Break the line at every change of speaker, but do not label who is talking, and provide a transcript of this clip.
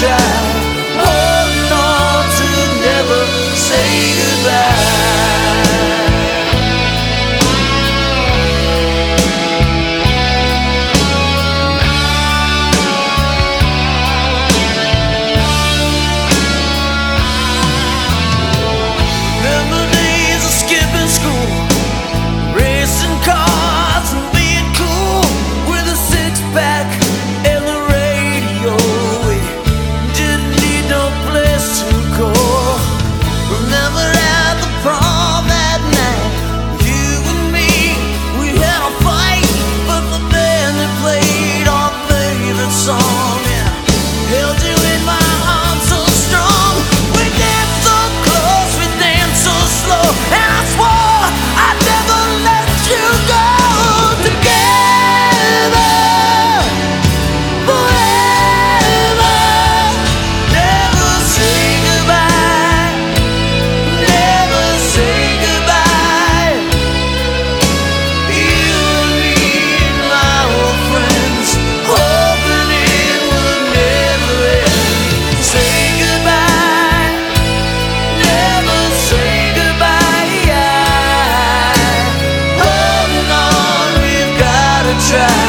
child душа